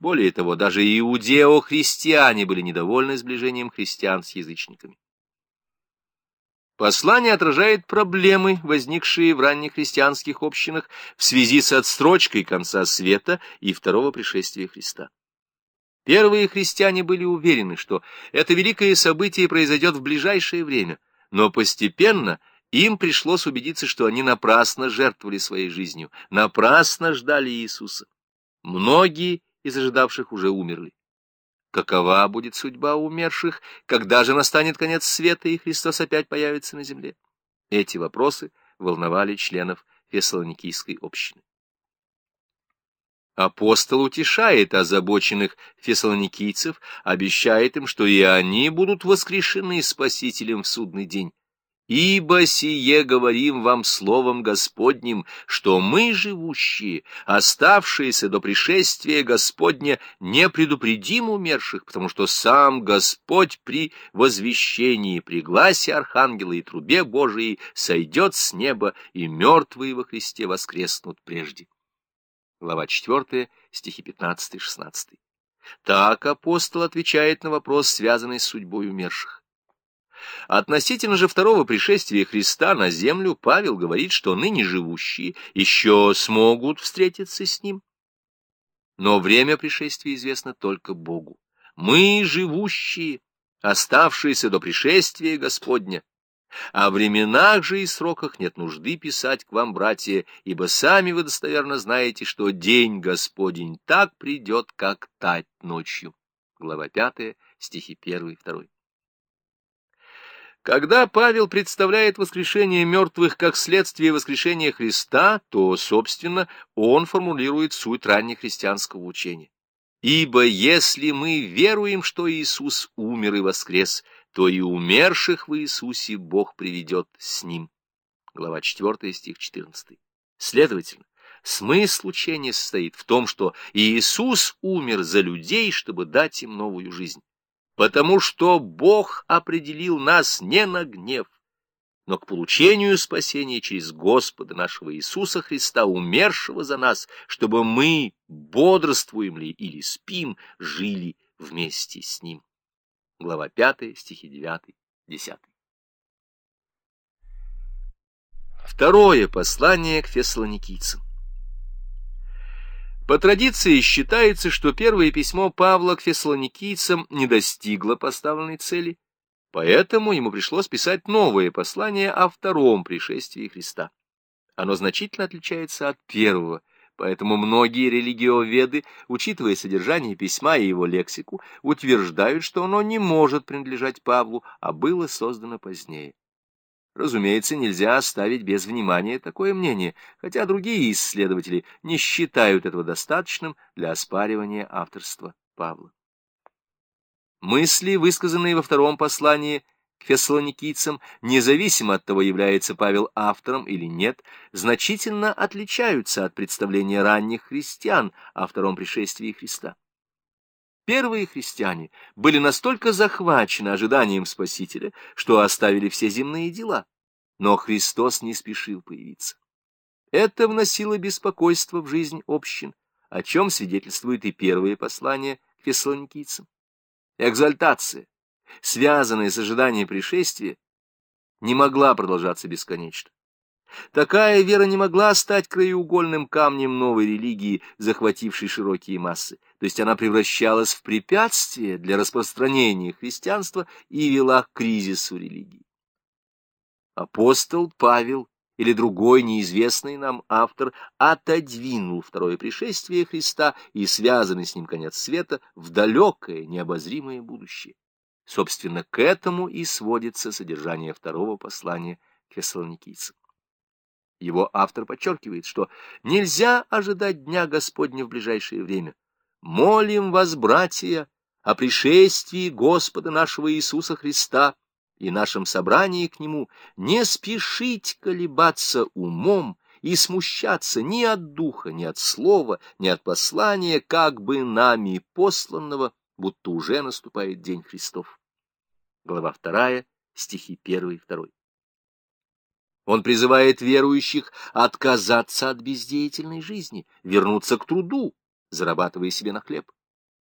Более того, даже иудео-христиане были недовольны сближением христиан с язычниками. Послание отражает проблемы, возникшие в ранних христианских общинах в связи с отстрочкой конца света и второго пришествия Христа. Первые христиане были уверены, что это великое событие произойдет в ближайшее время, но постепенно им пришлось убедиться, что они напрасно жертвовали своей жизнью, напрасно ждали Иисуса. Многие из ожидавших уже умерли. Какова будет судьба умерших, когда же настанет конец света и Христос опять появится на земле? Эти вопросы волновали членов Фессалоникийской общины. Апостол утешает озабоченных фессалоникийцев, обещает им, что и они будут воскрешены Спасителем в судный день. Ибо сие говорим вам словом Господним, что мы, живущие, оставшиеся до пришествия Господня, не предупредим умерших, потому что сам Господь при возвещении, при гласе Архангела и трубе Божией сойдет с неба, и мертвые во Христе воскреснут прежде. Глава 4, стихи 15-16. Так апостол отвечает на вопрос, связанный с судьбой умерших. Относительно же второго пришествия Христа на землю Павел говорит, что ныне живущие еще смогут встретиться с ним. Но время пришествия известно только Богу. Мы, живущие, оставшиеся до пришествия Господня, о временах же и сроках нет нужды писать к вам, братья, ибо сами вы достоверно знаете, что день Господень так придет, как тать ночью. Глава 5, стихи 1 и 2. Когда Павел представляет воскрешение мертвых как следствие воскрешения Христа, то, собственно, он формулирует суть раннехристианского учения. «Ибо если мы веруем, что Иисус умер и воскрес, то и умерших в Иисусе Бог приведет с Ним». Глава 4, стих 14. Следовательно, смысл учения состоит в том, что Иисус умер за людей, чтобы дать им новую жизнь потому что Бог определил нас не на гнев, но к получению спасения через Господа нашего Иисуса Христа, умершего за нас, чтобы мы, бодрствуем ли или спим, жили вместе с Ним. Глава 5, стихи 9, 10. Второе послание к фессалоникийцам. По традиции считается, что первое письмо Павла к фессалоникийцам не достигло поставленной цели, поэтому ему пришлось писать новое послание о втором пришествии Христа. Оно значительно отличается от первого, поэтому многие религиоведы, учитывая содержание письма и его лексику, утверждают, что оно не может принадлежать Павлу, а было создано позднее. Разумеется, нельзя оставить без внимания такое мнение, хотя другие исследователи не считают этого достаточным для оспаривания авторства Павла. Мысли, высказанные во втором послании к фессалоникийцам, независимо от того, является Павел автором или нет, значительно отличаются от представления ранних христиан о втором пришествии Христа. Первые христиане были настолько захвачены ожиданием Спасителя, что оставили все земные дела, но Христос не спешил появиться. Это вносило беспокойство в жизнь общин, о чем свидетельствует и первое послание к фессалоникийцам. Экзальтация, связанная с ожиданием пришествия, не могла продолжаться бесконечно. Такая вера не могла стать краеугольным камнем новой религии, захватившей широкие массы, то есть она превращалась в препятствие для распространения христианства и вела к кризису религии. Апостол Павел или другой неизвестный нам автор отодвинул второе пришествие Христа и связанный с ним конец света в далекое необозримое будущее. Собственно, к этому и сводится содержание второго послания к фессалоникийцам. Его автор подчеркивает, что нельзя ожидать Дня Господня в ближайшее время. Молим вас, братья, о пришествии Господа нашего Иисуса Христа и нашем собрании к Нему, не спешить колебаться умом и смущаться ни от духа, ни от слова, ни от послания, как бы нами посланного, будто уже наступает День Христов. Глава 2, стихи 1 и 2. Он призывает верующих отказаться от бездеятельной жизни, вернуться к труду, зарабатывая себе на хлеб.